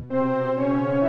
Música